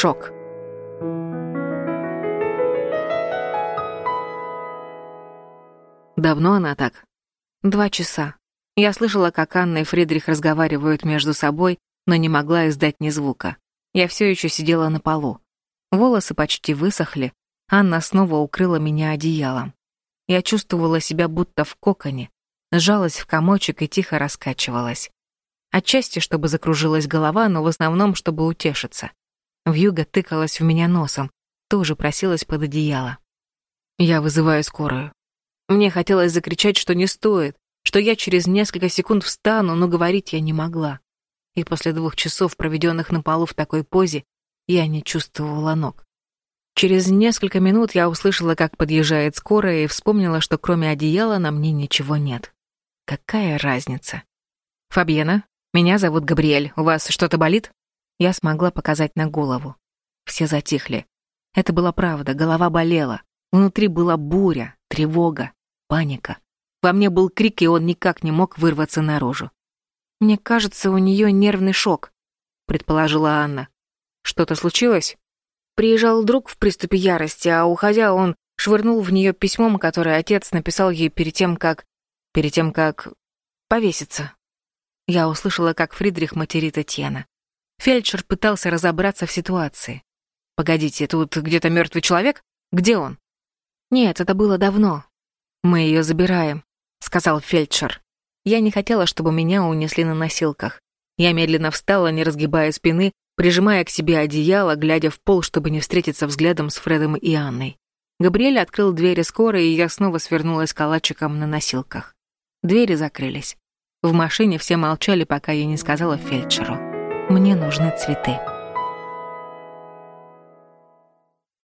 Шок. Давно она так? Два часа. Я слышала, как Анна и Фридрих разговаривают между собой, но не могла издать ни звука. Я все еще сидела на полу. Волосы почти высохли. Анна снова укрыла меня одеялом. Я чувствовала себя будто в коконе, сжалась в комочек и тихо раскачивалась. Отчасти, чтобы закружилась голова, но в основном, чтобы утешиться. Вьюга тыкалась в меня носом, тоже просилась под одеяло. Я вызываю скорую. Мне хотелось закричать, что не стоит, что я через несколько секунд встану, но говорить я не могла. И после двух часов, проведенных на полу в такой позе, я не чувствовала ног. Через несколько минут я услышала, как подъезжает скорая, и вспомнила, что кроме одеяла на мне ничего нет. Какая разница? «Фабьена, меня зовут Габриэль. У вас что-то болит?» Я смогла показать на голову. Все затихли. Это была правда, голова болела. Внутри была буря, тревога, паника. Во мне был крик, и он никак не мог вырваться наружу. «Мне кажется, у нее нервный шок», — предположила Анна. «Что-то случилось?» Приезжал друг в приступе ярости, а уходя он швырнул в нее письмом, которое отец написал ей перед тем, как... перед тем, как... повеситься. Я услышала, как Фридрих материт Этьена. Фельдшер пытался разобраться в ситуации. «Погодите, тут где-то мертвый человек? Где он?» «Нет, это было давно. Мы ее забираем. — сказал фельдшер. Я не хотела, чтобы меня унесли на носилках. Я медленно встала, не разгибая спины, прижимая к себе одеяло, глядя в пол, чтобы не встретиться взглядом с Фредом и Анной. Габриэль открыл двери скорой, и я снова свернулась калачиком на носилках. Двери закрылись. В машине все молчали, пока я не сказала фельдшеру. «Мне нужны цветы».